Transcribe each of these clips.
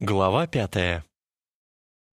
Глава пятая.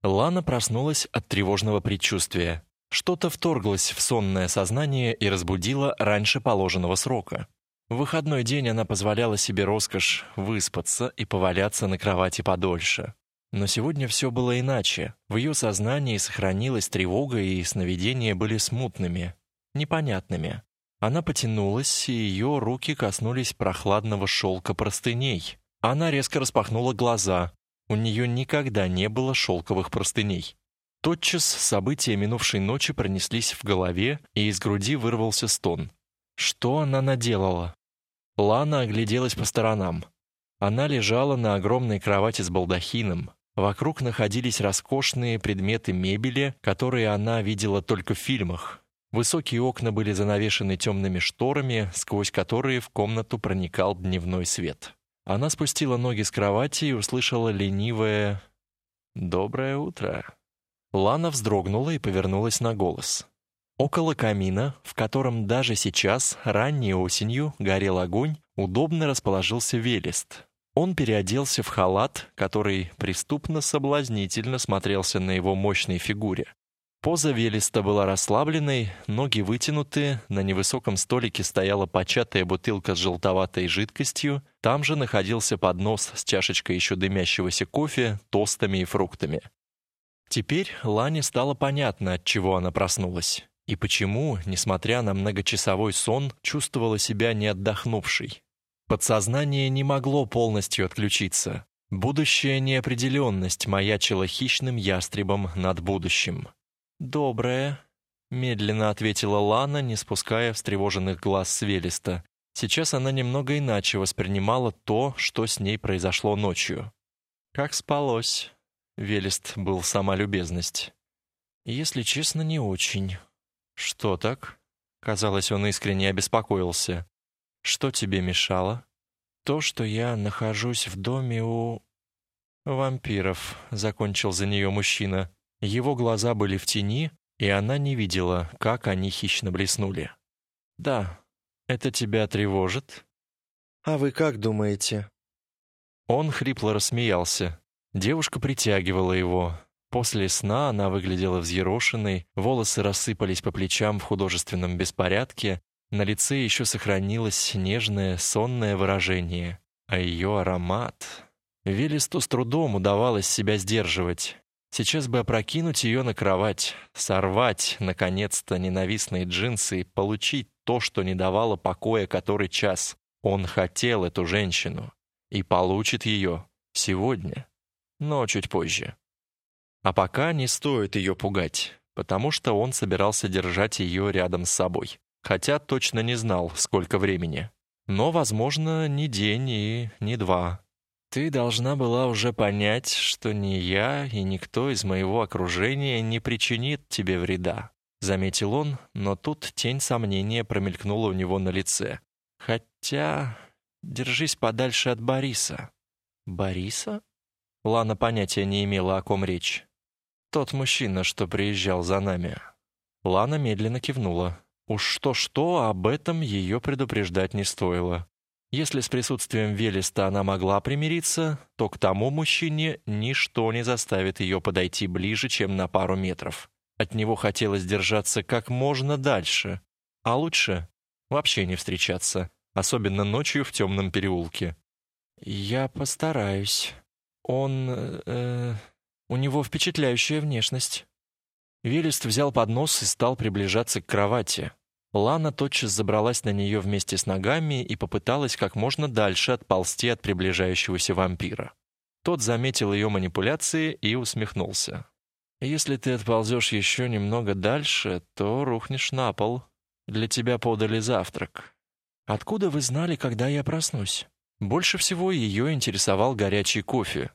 Лана проснулась от тревожного предчувствия. Что-то вторглось в сонное сознание и разбудило раньше положенного срока. В выходной день она позволяла себе роскошь выспаться и поваляться на кровати подольше. Но сегодня все было иначе. В ее сознании сохранилась тревога, и сновидения были смутными, непонятными. Она потянулась, и ее руки коснулись прохладного шелка простыней. Она резко распахнула глаза. У нее никогда не было шелковых простыней. Тотчас события минувшей ночи пронеслись в голове, и из груди вырвался стон. Что она наделала? Лана огляделась по сторонам. Она лежала на огромной кровати с балдахином. Вокруг находились роскошные предметы мебели, которые она видела только в фильмах. Высокие окна были занавешены темными шторами, сквозь которые в комнату проникал дневной свет. Она спустила ноги с кровати и услышала ленивое «Доброе утро». Лана вздрогнула и повернулась на голос. Около камина, в котором даже сейчас, ранней осенью, горел огонь, удобно расположился Велест. Он переоделся в халат, который преступно соблазнительно смотрелся на его мощной фигуре. Поза Велеста была расслабленной, ноги вытянуты, на невысоком столике стояла початая бутылка с желтоватой жидкостью, там же находился поднос с чашечкой еще дымящегося кофе, тостами и фруктами. Теперь Лане стало понятно, от чего она проснулась, и почему, несмотря на многочасовой сон, чувствовала себя не отдохнувшей. Подсознание не могло полностью отключиться. Будущая неопределенность маячила хищным ястребом над будущим. «Доброе», — медленно ответила Лана, не спуская встревоженных глаз с Велеста. Сейчас она немного иначе воспринимала то, что с ней произошло ночью. «Как спалось?» — Велест был сама любезность. «Если честно, не очень». «Что так?» Казалось, он искренне обеспокоился. «Что тебе мешало?» «То, что я нахожусь в доме у...» «Вампиров», — закончил за нее мужчина. Его глаза были в тени, и она не видела, как они хищно блеснули. «Да, это тебя тревожит?» «А вы как думаете?» Он хрипло рассмеялся. Девушка притягивала его. После сна она выглядела взъерошенной, волосы рассыпались по плечам в художественном беспорядке, на лице еще сохранилось нежное, сонное выражение, а ее аромат... Велесту с трудом удавалось себя сдерживать. Сейчас бы опрокинуть ее на кровать, сорвать, наконец-то, ненавистные джинсы и получить то, что не давало покоя который час. Он хотел эту женщину и получит ее сегодня, но чуть позже. А пока не стоит ее пугать, потому что он собирался держать ее рядом с собой, хотя точно не знал, сколько времени. Но, возможно, не день и не два. Ты должна была уже понять, что ни я и никто из моего окружения не причинит тебе вреда, заметил он, но тут тень сомнения промелькнула у него на лице. Хотя держись подальше от Бориса. Бориса? Лана понятия не имела, о ком речь. Тот мужчина, что приезжал за нами. Лана медленно кивнула. Уж что-что, об этом ее предупреждать не стоило. Если с присутствием Велеста она могла примириться, то к тому мужчине ничто не заставит ее подойти ближе, чем на пару метров. От него хотелось держаться как можно дальше, а лучше вообще не встречаться, особенно ночью в темном переулке. «Я постараюсь. Он... Э, у него впечатляющая внешность». Велест взял поднос и стал приближаться к кровати. Лана тотчас забралась на нее вместе с ногами и попыталась как можно дальше отползти от приближающегося вампира. Тот заметил ее манипуляции и усмехнулся. «Если ты отползешь еще немного дальше, то рухнешь на пол. Для тебя подали завтрак. Откуда вы знали, когда я проснусь?» Больше всего ее интересовал горячий кофе.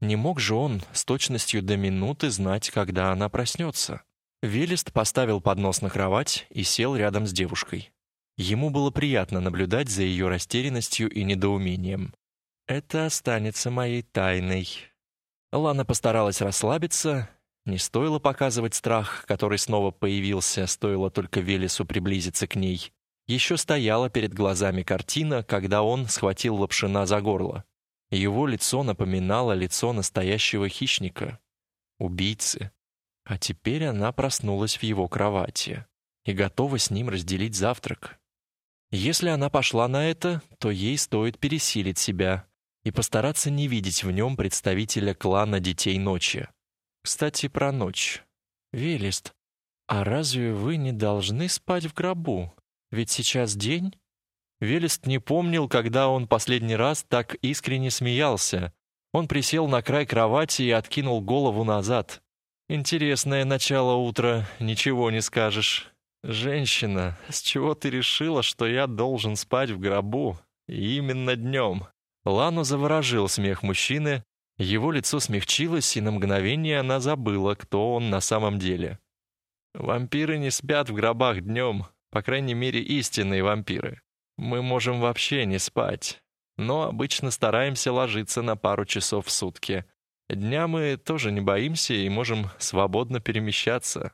Не мог же он с точностью до минуты знать, когда она проснется. Велест поставил поднос на кровать и сел рядом с девушкой. Ему было приятно наблюдать за ее растерянностью и недоумением. «Это останется моей тайной». Лана постаралась расслабиться. Не стоило показывать страх, который снова появился, стоило только Велесу приблизиться к ней. Еще стояла перед глазами картина, когда он схватил Лапшина за горло. Его лицо напоминало лицо настоящего хищника, убийцы. А теперь она проснулась в его кровати и готова с ним разделить завтрак. Если она пошла на это, то ей стоит пересилить себя и постараться не видеть в нем представителя клана Детей Ночи. Кстати, про ночь. Велест, а разве вы не должны спать в гробу? Ведь сейчас день? Велест не помнил, когда он последний раз так искренне смеялся. Он присел на край кровати и откинул голову назад. Интересное начало утра, ничего не скажешь. Женщина, с чего ты решила, что я должен спать в гробу? Именно днем. Лану заворожил смех мужчины, его лицо смягчилось, и на мгновение она забыла, кто он на самом деле. Вампиры не спят в гробах днем, по крайней мере, истинные вампиры. Мы можем вообще не спать, но обычно стараемся ложиться на пару часов в сутки. Дня мы тоже не боимся и можем свободно перемещаться.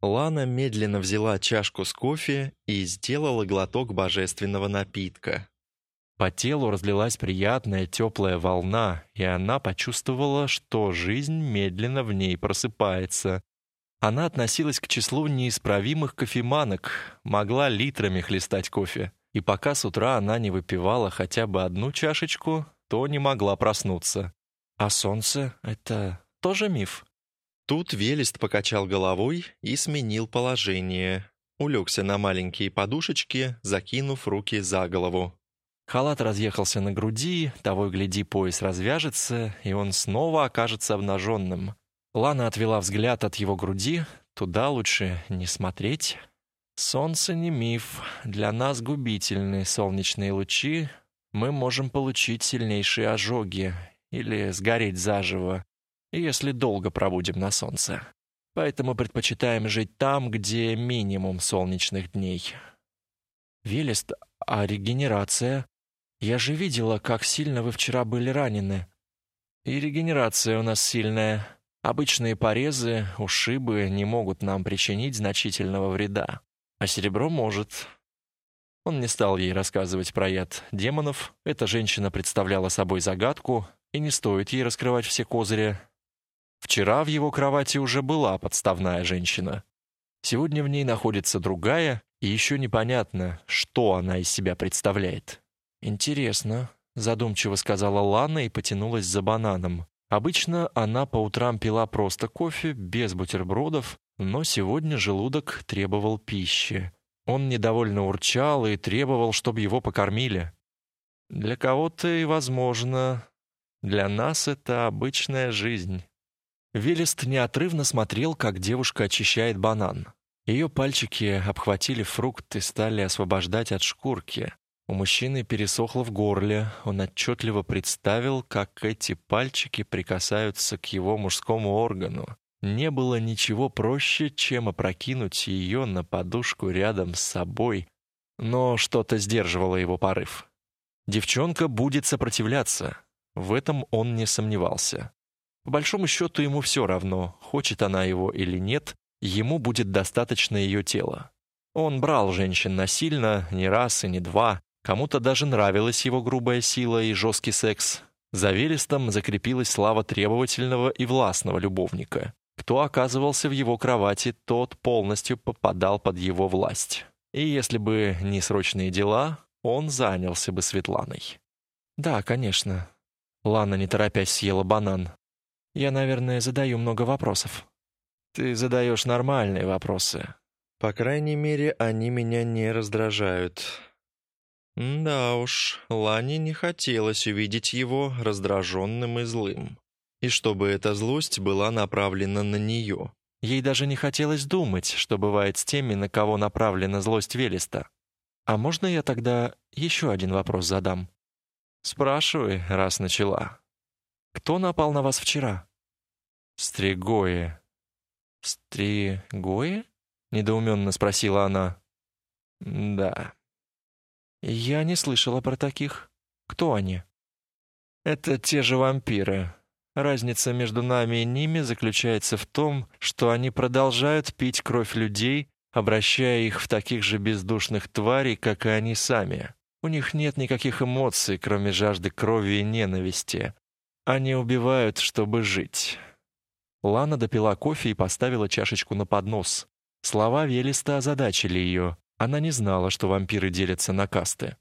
Лана медленно взяла чашку с кофе и сделала глоток божественного напитка. По телу разлилась приятная теплая волна, и она почувствовала, что жизнь медленно в ней просыпается. Она относилась к числу неисправимых кофеманок, могла литрами хлестать кофе. И пока с утра она не выпивала хотя бы одну чашечку, то не могла проснуться. А солнце — это тоже миф? Тут Велест покачал головой и сменил положение. Улегся на маленькие подушечки, закинув руки за голову. Халат разъехался на груди, того и гляди, пояс развяжется, и он снова окажется обнаженным. Лана отвела взгляд от его груди, туда лучше не смотреть. Солнце не миф, для нас губительны солнечные лучи. Мы можем получить сильнейшие ожоги или сгореть заживо, если долго пробудем на солнце. Поэтому предпочитаем жить там, где минимум солнечных дней. Велест, а регенерация? Я же видела, как сильно вы вчера были ранены. И регенерация у нас сильная. Обычные порезы, ушибы не могут нам причинить значительного вреда. А серебро может. Он не стал ей рассказывать про яд демонов. Эта женщина представляла собой загадку, и не стоит ей раскрывать все козыри. Вчера в его кровати уже была подставная женщина. Сегодня в ней находится другая, и еще непонятно, что она из себя представляет. «Интересно», — задумчиво сказала Лана и потянулась за бананом. Обычно она по утрам пила просто кофе, без бутербродов, но сегодня желудок требовал пищи. Он недовольно урчал и требовал, чтобы его покормили. Для кого-то и возможно. Для нас это обычная жизнь. Велест неотрывно смотрел, как девушка очищает банан. Ее пальчики обхватили фрукт и стали освобождать от шкурки. У мужчины пересохло в горле, он отчетливо представил, как эти пальчики прикасаются к его мужскому органу. Не было ничего проще, чем опрокинуть ее на подушку рядом с собой, но что-то сдерживало его порыв. Девчонка будет сопротивляться, в этом он не сомневался. По большому счету ему все равно, хочет она его или нет, ему будет достаточно ее тела. Он брал женщин насильно не раз и не два, Кому-то даже нравилась его грубая сила и жесткий секс. За Велестом закрепилась слава требовательного и властного любовника. Кто оказывался в его кровати, тот полностью попадал под его власть. И если бы не срочные дела, он занялся бы Светланой. «Да, конечно». Лана, не торопясь, съела банан. «Я, наверное, задаю много вопросов». «Ты задаешь нормальные вопросы». «По крайней мере, они меня не раздражают», да уж, Лане не хотелось увидеть его раздраженным и злым. И чтобы эта злость была направлена на нее. Ей даже не хотелось думать, что бывает с теми, на кого направлена злость Велеста. «А можно я тогда еще один вопрос задам?» «Спрашивай, раз начала». «Кто напал на вас вчера?» «Стригои». «Стригои?» — недоуменно спросила она. «Да». «Я не слышала про таких. Кто они?» «Это те же вампиры. Разница между нами и ними заключается в том, что они продолжают пить кровь людей, обращая их в таких же бездушных тварей, как и они сами. У них нет никаких эмоций, кроме жажды крови и ненависти. Они убивают, чтобы жить. Лана допила кофе и поставила чашечку на поднос. Слова Велеста озадачили ее. Она не знала, что вампиры делятся на касты.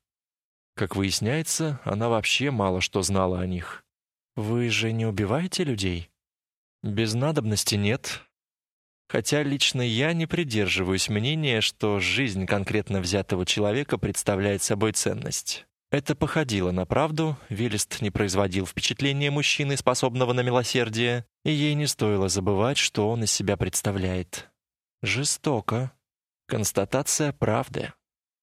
Как выясняется, она вообще мало что знала о них. «Вы же не убиваете людей?» «Без надобности нет. Хотя лично я не придерживаюсь мнения, что жизнь конкретно взятого человека представляет собой ценность. Это походило на правду, Велест не производил впечатления мужчины, способного на милосердие, и ей не стоило забывать, что он из себя представляет. Жестоко. Констатация правды.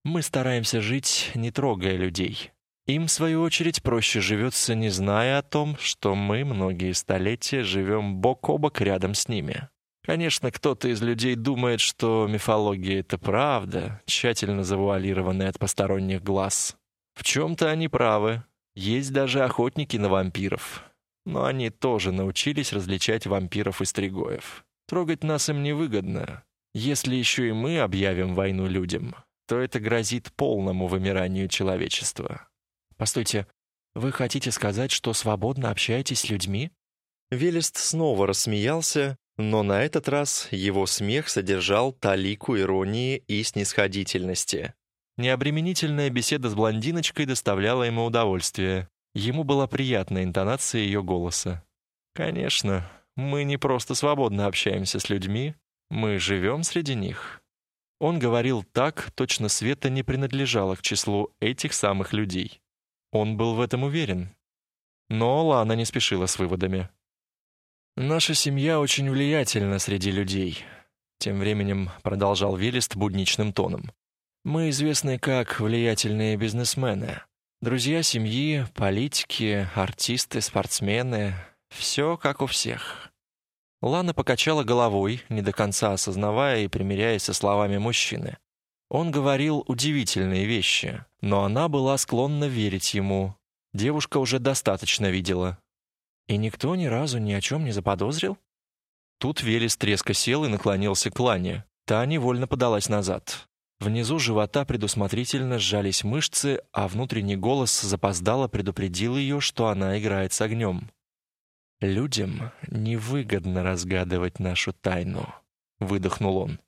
Мы стараемся жить, не трогая людей. Им, в свою очередь, проще живется, не зная о том, что мы многие столетия живем бок о бок рядом с ними. Конечно, кто-то из людей думает, что мифология — это правда, тщательно завуалированная от посторонних глаз. В чем-то они правы. Есть даже охотники на вампиров. Но они тоже научились различать вампиров и стригоев. Трогать нас им невыгодно. Если еще и мы объявим войну людям, то это грозит полному вымиранию человечества. Постойте, вы хотите сказать, что свободно общаетесь с людьми? Велест снова рассмеялся, но на этот раз его смех содержал талику иронии и снисходительности. Необременительная беседа с блондиночкой доставляла ему удовольствие. Ему была приятная интонация ее голоса. «Конечно, мы не просто свободно общаемся с людьми, мы живем среди них». Он говорил так, точно Света не принадлежала к числу этих самых людей. Он был в этом уверен. Но Лана не спешила с выводами. «Наша семья очень влиятельна среди людей», — тем временем продолжал Велест будничным тоном. «Мы известны как влиятельные бизнесмены. Друзья семьи, политики, артисты, спортсмены — все как у всех». Лана покачала головой, не до конца осознавая и примиряясь со словами мужчины. Он говорил удивительные вещи, но она была склонна верить ему. Девушка уже достаточно видела. И никто ни разу ни о чем не заподозрил? Тут Велес треско сел и наклонился к Лане. Та невольно подалась назад. Внизу живота предусмотрительно сжались мышцы, а внутренний голос запоздало предупредил ее, что она играет с огнем. «Людям невыгодно разгадывать нашу тайну», — выдохнул он.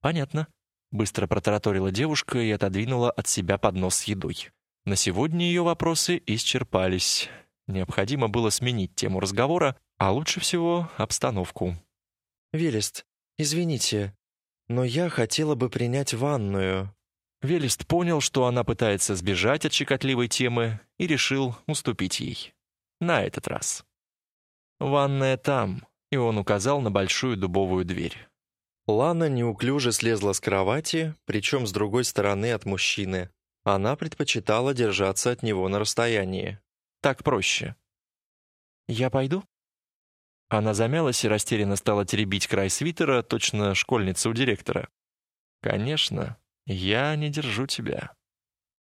«Понятно. Быстро протараторила девушка и отодвинула от себя поднос с едой. На сегодня ее вопросы исчерпались. Необходимо было сменить тему разговора, а лучше всего обстановку. «Велест, извините, но я хотела бы принять ванную». Велест понял, что она пытается сбежать от щекотливой темы и решил уступить ей. На этот раз. «Ванная там», и он указал на большую дубовую дверь. Лана неуклюже слезла с кровати, причем с другой стороны от мужчины. Она предпочитала держаться от него на расстоянии. Так проще. «Я пойду?» Она замялась и растерянно стала теребить край свитера, точно школьница у директора. «Конечно, я не держу тебя».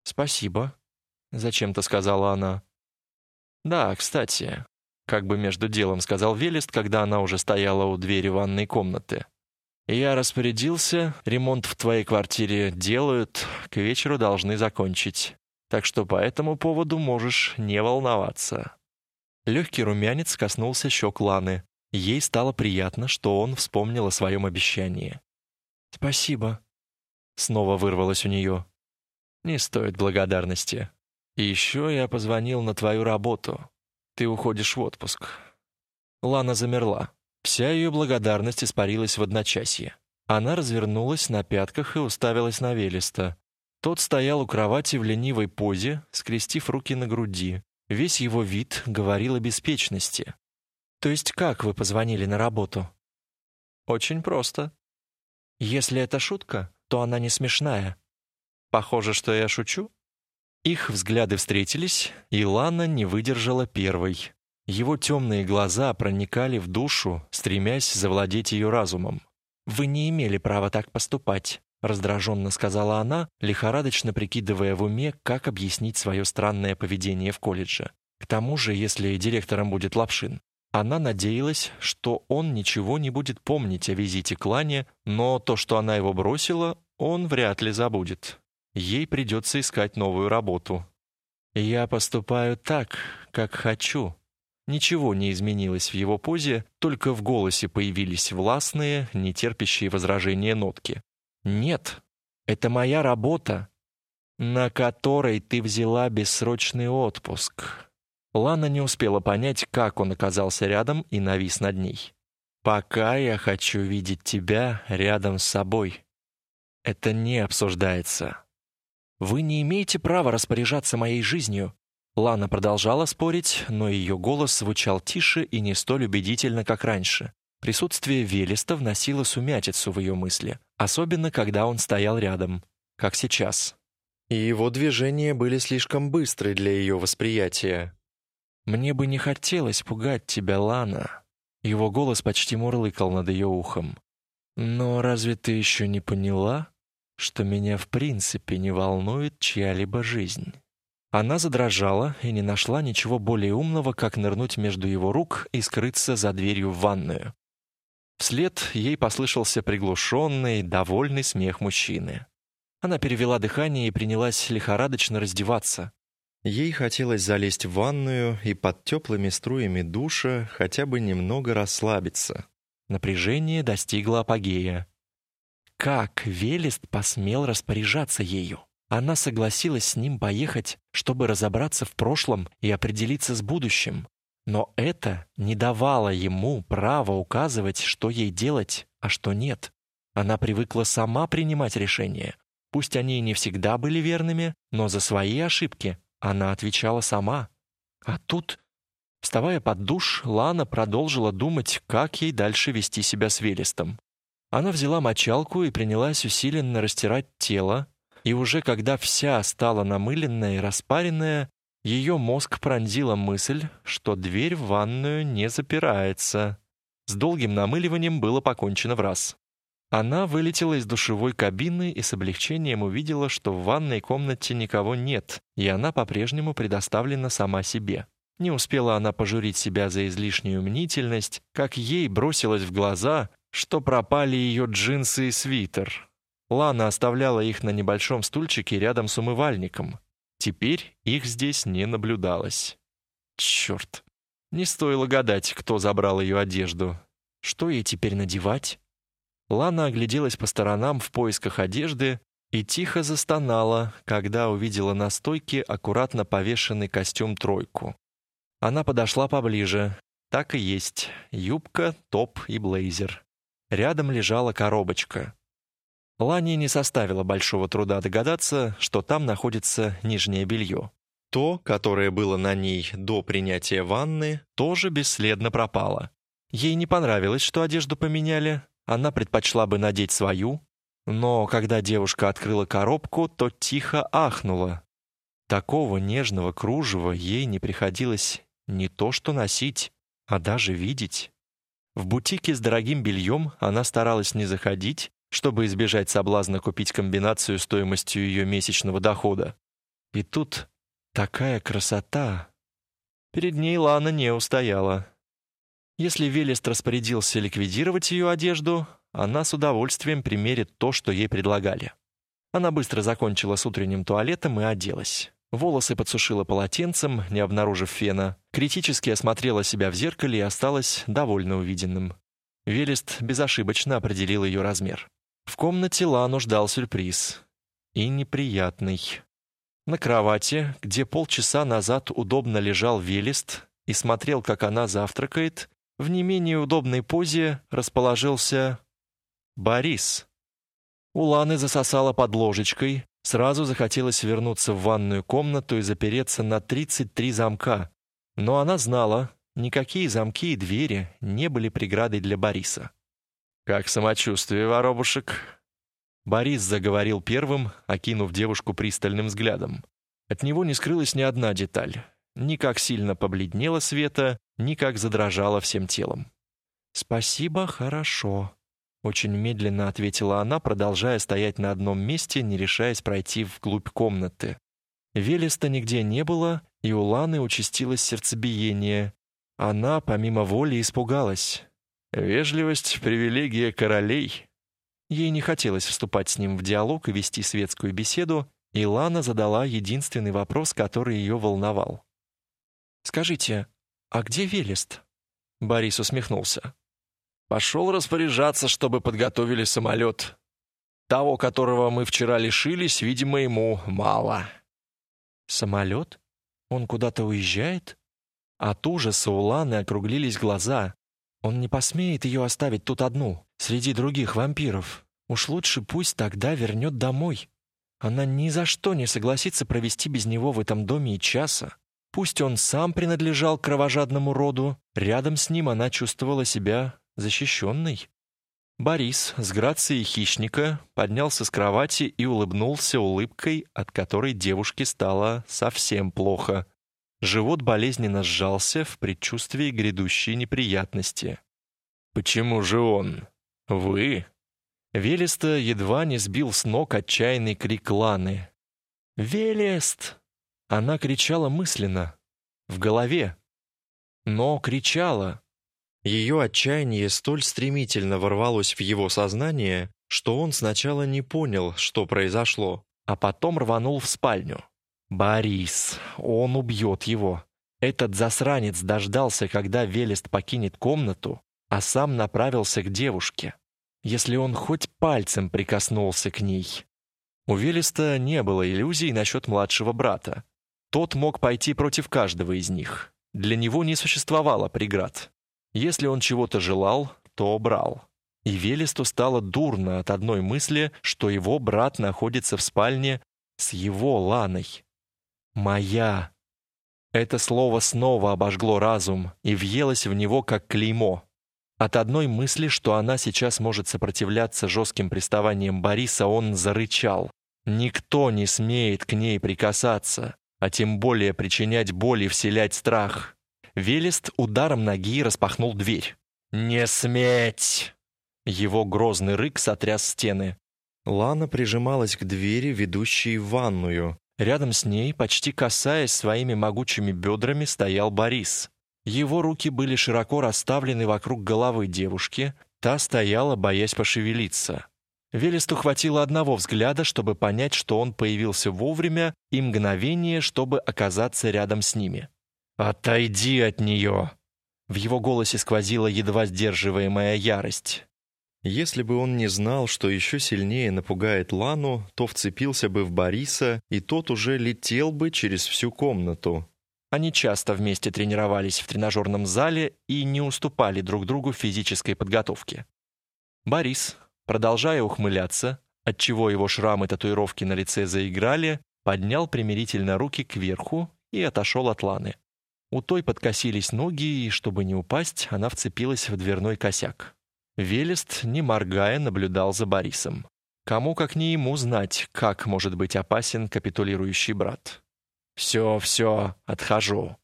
«Спасибо», — зачем-то сказала она. «Да, кстати», — как бы между делом сказал Велест, когда она уже стояла у двери ванной комнаты. Я распорядился, ремонт в твоей квартире делают, к вечеру должны закончить. Так что по этому поводу можешь не волноваться». Легкий румянец коснулся щек Ланы. Ей стало приятно, что он вспомнил о своем обещании. «Спасибо», — снова вырвалось у нее. «Не стоит благодарности. И еще я позвонил на твою работу. Ты уходишь в отпуск». Лана замерла. Вся ее благодарность испарилась в одночасье. Она развернулась на пятках и уставилась на Велеста. Тот стоял у кровати в ленивой позе, скрестив руки на груди. Весь его вид говорил о беспечности. «То есть как вы позвонили на работу?» «Очень просто. Если это шутка, то она не смешная. Похоже, что я шучу?» Их взгляды встретились, и Лана не выдержала первой. Его темные глаза проникали в душу, стремясь завладеть ее разумом. «Вы не имели права так поступать», — раздраженно сказала она, лихорадочно прикидывая в уме, как объяснить свое странное поведение в колледже. К тому же, если директором будет Лапшин. Она надеялась, что он ничего не будет помнить о визите к Лане, но то, что она его бросила, он вряд ли забудет. ей придется искать новую работу. «Я поступаю так, как хочу». Ничего не изменилось в его позе, только в голосе появились властные, нетерпящие возражения нотки. «Нет, это моя работа, на которой ты взяла бессрочный отпуск». Лана не успела понять, как он оказался рядом и навис над ней. «Пока я хочу видеть тебя рядом с собой. Это не обсуждается». «Вы не имеете права распоряжаться моей жизнью». Лана продолжала спорить, но ее голос звучал тише и не столь убедительно, как раньше. Присутствие Велеста вносило сумятицу в ее мысли, особенно когда он стоял рядом, как сейчас. И его движения были слишком быстры для ее восприятия. «Мне бы не хотелось пугать тебя, Лана». Его голос почти мурлыкал над ее ухом. «Но разве ты еще не поняла, что меня в принципе не волнует чья-либо жизнь?» Она задрожала и не нашла ничего более умного, как нырнуть между его рук и скрыться за дверью в ванную. Вслед ей послышался приглушенный, довольный смех мужчины. Она перевела дыхание и принялась лихорадочно раздеваться. Ей хотелось залезть в ванную и под теплыми струями душа хотя бы немного расслабиться. Напряжение достигло апогея. Как Велест посмел распоряжаться ею? Она согласилась с ним поехать, чтобы разобраться в прошлом и определиться с будущим. Но это не давало ему права указывать, что ей делать, а что нет. Она привыкла сама принимать решения. Пусть они и не всегда были верными, но за свои ошибки она отвечала сама. А тут, вставая под душ, Лана продолжила думать, как ей дальше вести себя с Велестом. Она взяла мочалку и принялась усиленно растирать тело, и уже когда вся стала намыленная и распаренная, ее мозг пронзила мысль, что дверь в ванную не запирается. С долгим намыливанием было покончено в раз. Она вылетела из душевой кабины и с облегчением увидела, что в ванной комнате никого нет, и она по-прежнему предоставлена сама себе. Не успела она пожурить себя за излишнюю мнительность, как ей бросилось в глаза, что пропали ее джинсы и свитер. Лана оставляла их на небольшом стульчике рядом с умывальником. Теперь их здесь не наблюдалось. Черт! Не стоило гадать, кто забрал ее одежду. Что ей теперь надевать? Лана огляделась по сторонам в поисках одежды и тихо застонала, когда увидела на стойке аккуратно повешенный костюм-тройку. Она подошла поближе. Так и есть. Юбка, топ и блейзер. Рядом лежала коробочка. Лане не составило большого труда догадаться, что там находится нижнее белье. То, которое было на ней до принятия ванны, тоже бесследно пропало. Ей не понравилось, что одежду поменяли, она предпочла бы надеть свою, но когда девушка открыла коробку, то тихо ахнула. Такого нежного кружева ей не приходилось не то что носить, а даже видеть. В бутике с дорогим бельем она старалась не заходить, чтобы избежать соблазна купить комбинацию стоимостью ее месячного дохода. И тут такая красота. Перед ней Лана не устояла. Если Велест распорядился ликвидировать ее одежду, она с удовольствием примерит то, что ей предлагали. Она быстро закончила с утренним туалетом и оделась. Волосы подсушила полотенцем, не обнаружив фена. Критически осмотрела себя в зеркале и осталась довольно увиденным. Велест безошибочно определил ее размер. В комнате Лану ждал сюрприз. И неприятный. На кровати, где полчаса назад удобно лежал Велест и смотрел, как она завтракает, в не менее удобной позе расположился Борис. У Ланы засосала под ложечкой, сразу захотелось вернуться в ванную комнату и запереться на 33 замка. Но она знала, никакие замки и двери не были преградой для Бориса. «Как самочувствие, воробушек?» Борис заговорил первым, окинув девушку пристальным взглядом. От него не скрылась ни одна деталь. Ни как сильно побледнела Света, ни как задрожала всем телом. «Спасибо, хорошо», — очень медленно ответила она, продолжая стоять на одном месте, не решаясь пройти вглубь комнаты. Велеста нигде не было, и у Ланы участилось сердцебиение. Она, помимо воли, испугалась. Вежливость — привилегия королей. Ей не хотелось вступать с ним в диалог и вести светскую беседу, И Лана задала единственный вопрос, который ее волновал. «Скажите, а где Велест?» Борис усмехнулся. «Пошел распоряжаться, чтобы подготовили самолет. Того, которого мы вчера лишились, видимо, ему мало». «Самолет? Он куда-то уезжает?» От ужаса у Ланы округлились глаза. Он не посмеет ее оставить тут одну, среди других вампиров. Уж лучше пусть тогда вернет домой. Она ни за что не согласится провести без него в этом доме и часа. Пусть он сам принадлежал кровожадному роду, рядом с ним она чувствовала себя защищенной. Борис с грацией хищника поднялся с кровати и улыбнулся улыбкой, от которой девушке стало совсем плохо. Живот болезненно сжался в предчувствии грядущей неприятности. «Почему же он? Вы?» Велеста едва не сбил с ног отчаянный крик Ланы. «Велест!» Она кричала мысленно, в голове. Но кричала. Ее отчаяние столь стремительно ворвалось в его сознание, что он сначала не понял, что произошло, а потом рванул в спальню. Борис, он убьет его. Этот засранец дождался, когда Велест покинет комнату, а сам направился к девушке если он хоть пальцем прикоснулся к ней. У Велеста не было иллюзий насчет младшего брата. Тот мог пойти против каждого из них. Для него не существовало преград. Если он чего-то желал, то брал. И Велесту стало дурно от одной мысли, что его брат находится в спальне с его Ланой. «Моя». Это слово снова обожгло разум и въелось в него как клеймо. От одной мысли, что она сейчас может сопротивляться жестким приставаниям Бориса, он зарычал. Никто не смеет к ней прикасаться, а тем более причинять боль и вселять страх. Велест ударом ноги распахнул дверь. «Не сметь!» Его грозный рык сотряс стены. Лана прижималась к двери, ведущей в ванную. Рядом с ней, почти касаясь своими могучими бедрами, стоял Борис. Его руки были широко расставлены вокруг головы девушки, та стояла, боясь пошевелиться. Велесту хватило одного взгляда, чтобы понять, что он появился вовремя, и мгновение, чтобы оказаться рядом с ними. «Отойди от нее!» В его голосе сквозила едва сдерживаемая ярость. Если бы он не знал, что еще сильнее напугает Лану, то вцепился бы в Бориса, и тот уже летел бы через всю комнату. Они часто вместе тренировались в тренажерном зале и не уступали друг другу физической подготовке. Борис, продолжая ухмыляться, отчего его шрамы татуировки на лице заиграли, поднял примирительно руки кверху и отошел от Ланы. У той подкосились ноги, и, чтобы не упасть, она вцепилась в дверной косяк. Велест, не моргая, наблюдал за Борисом. Кому, как не ему, знать, как может быть опасен капитулирующий брат. «Все, все, отхожу.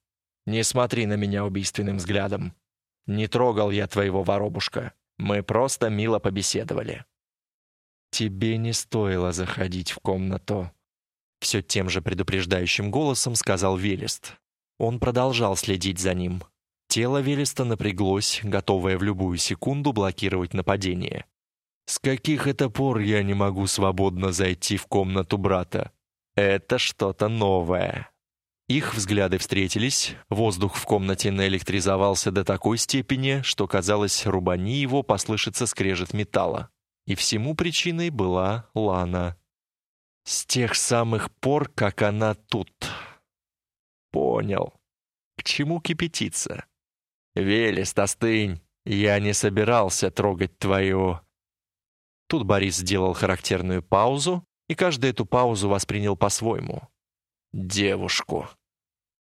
Не смотри на меня убийственным взглядом. Не трогал я твоего воробушка. Мы просто мило побеседовали». «Тебе не стоило заходить в комнату», — все тем же предупреждающим голосом сказал Велест. Он продолжал следить за ним. Тело Велеста напряглось, готовое в любую секунду блокировать нападение. «С каких это пор я не могу свободно зайти в комнату брата?» Это что-то новое. Их взгляды встретились, воздух в комнате наэлектризовался до такой степени, что, казалось, рубани его послышится скрежет металла. И всему причиной была Лана. С тех самых пор, как она тут. Понял. К чему кипятиться? Велест, остынь. Я не собирался трогать твою... Тут Борис сделал характерную паузу, и каждый эту паузу воспринял по-своему. «Девушку».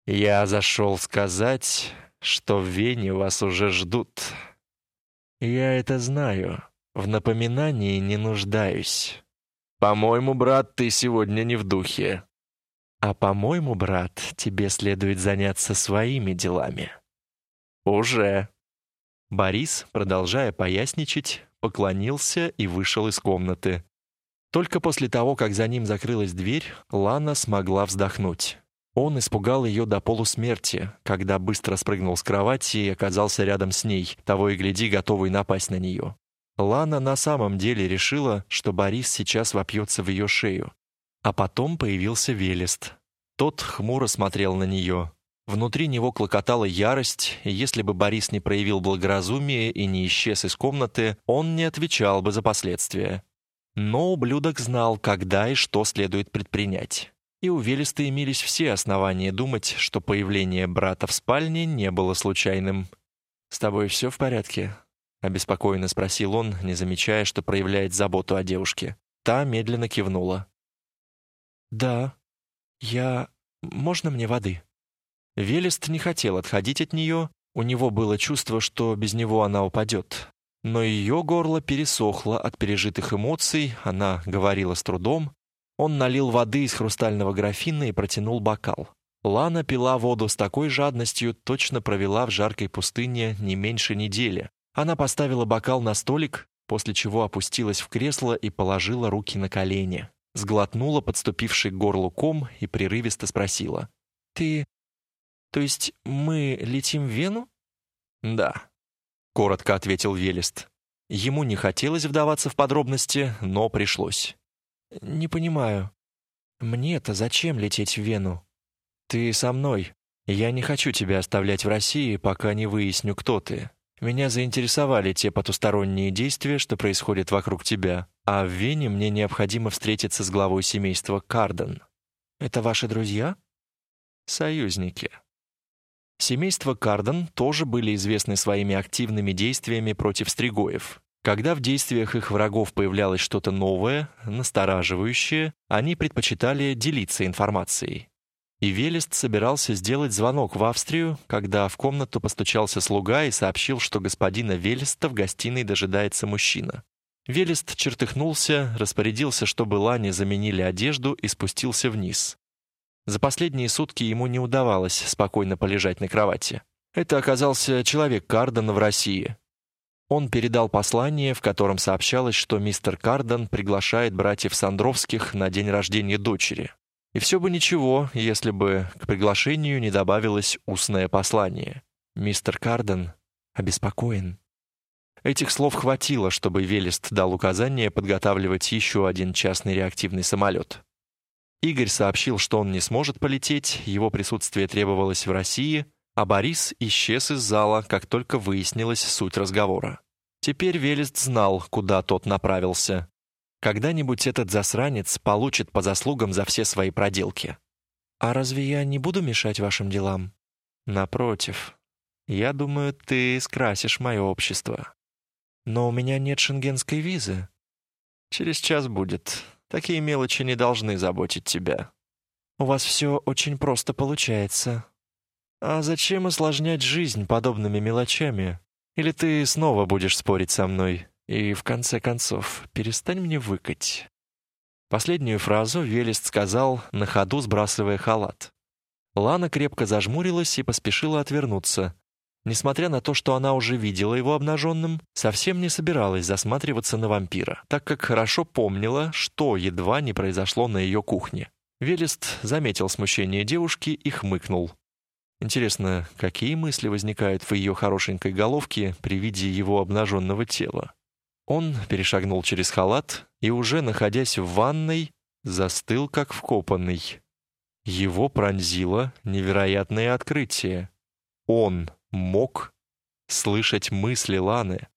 «Я зашел сказать, что в Вене вас уже ждут. Я это знаю, в напоминании не нуждаюсь. По-моему, брат, ты сегодня не в духе. А по-моему, брат, тебе следует заняться своими делами». «Уже». Борис, продолжая поясничать, поклонился и вышел из комнаты. Только после того, как за ним закрылась дверь, Лана смогла вздохнуть. Он испугал ее до полусмерти, когда быстро спрыгнул с кровати и оказался рядом с ней, того и гляди, готовый напасть на нее. Лана на самом деле решила, что Борис сейчас вопьется в ее шею. А потом появился Велест. Тот хмуро смотрел на нее. Внутри него клокотала ярость, и если бы Борис не проявил благоразумие и не исчез из комнаты, он не отвечал бы за последствия. Но ублюдок знал, когда и что следует предпринять. И у Велеста имелись все основания думать, что появление брата в спальне не было случайным. «С тобой все в порядке?» — обеспокоенно спросил он, не замечая, что проявляет заботу о девушке. Та медленно кивнула. «Да. Я... Можно мне воды?» Велест не хотел отходить от нее, у него было чувство, что без него она упадет. Но ее горло пересохло от пережитых эмоций, она говорила с трудом. Он налил воды из хрустального графина и протянул бокал. Лана пила воду с такой жадностью, точно провела в жаркой пустыне не меньше недели. Она поставила бокал на столик, после чего опустилась в кресло и положила руки на колени. Сглотнула подступивший к горлу ком и прерывисто спросила. «Ты то есть мы летим в Вену? Да, коротко ответил Велест. Ему не хотелось вдаваться в подробности, но пришлось. Не понимаю. Мне-то зачем лететь в Вену? Ты со мной. Я не хочу тебя оставлять в России, пока не выясню, кто ты. Меня заинтересовали те потусторонние действия, что происходят вокруг тебя, а в Вене мне необходимо встретиться с главой семейства Карден. Это ваши друзья? Союзники. Семейство Карден тоже были известны своими активными действиями против стригоев. Когда в действиях их врагов появлялось что-то новое, настораживающее, они предпочитали делиться информацией. И Велест собирался сделать звонок в Австрию, когда в комнату постучался слуга и сообщил, что господина Велеста в гостиной дожидается мужчина. Велест чертыхнулся, распорядился, чтобы Лане заменили одежду и спустился вниз. За последние сутки ему не удавалось спокойно полежать на кровати. Это оказался человек Карден в России. Он передал послание, в котором сообщалось, что мистер Карден приглашает братьев Сандровских на день рождения дочери. И все бы ничего, если бы к приглашению не добавилось устное послание. Мистер Карден обеспокоен. Этих слов хватило, чтобы Велест дал указание подготавливать еще один частный реактивный самолет. Игорь сообщил, что он не сможет полететь, его присутствие требовалось в России, а Борис исчез из зала, как только выяснилась суть разговора. Теперь Велест знал, куда тот направился. Когда-нибудь этот засранец получит по заслугам за все свои проделки. «А разве я не буду мешать вашим делам?» «Напротив. Я думаю, ты скрасишь мое общество. Но у меня нет шенгенской визы. Через час будет. Такие мелочи не должны заботить тебя. У вас все очень просто получается. А зачем осложнять жизнь подобными мелочами? Или ты снова будешь спорить со мной? И в конце концов, перестань мне выкать. Последнюю фразу Велест сказал, на ходу сбрасывая халат. Лана крепко зажмурилась и поспешила отвернуться, Несмотря на то, что она уже видела его обнаженным, совсем не собиралась засматриваться на вампира, так как хорошо помнила, что едва не произошло на ее кухне. Велест заметил смущение девушки и хмыкнул. Интересно, какие мысли возникают в ее хорошенькой головке при виде его обнаженного тела? Он перешагнул через халат и, уже находясь в ванной, застыл как вкопанный. Его пронзило невероятное открытие. Он мог слышать мысли Ланы.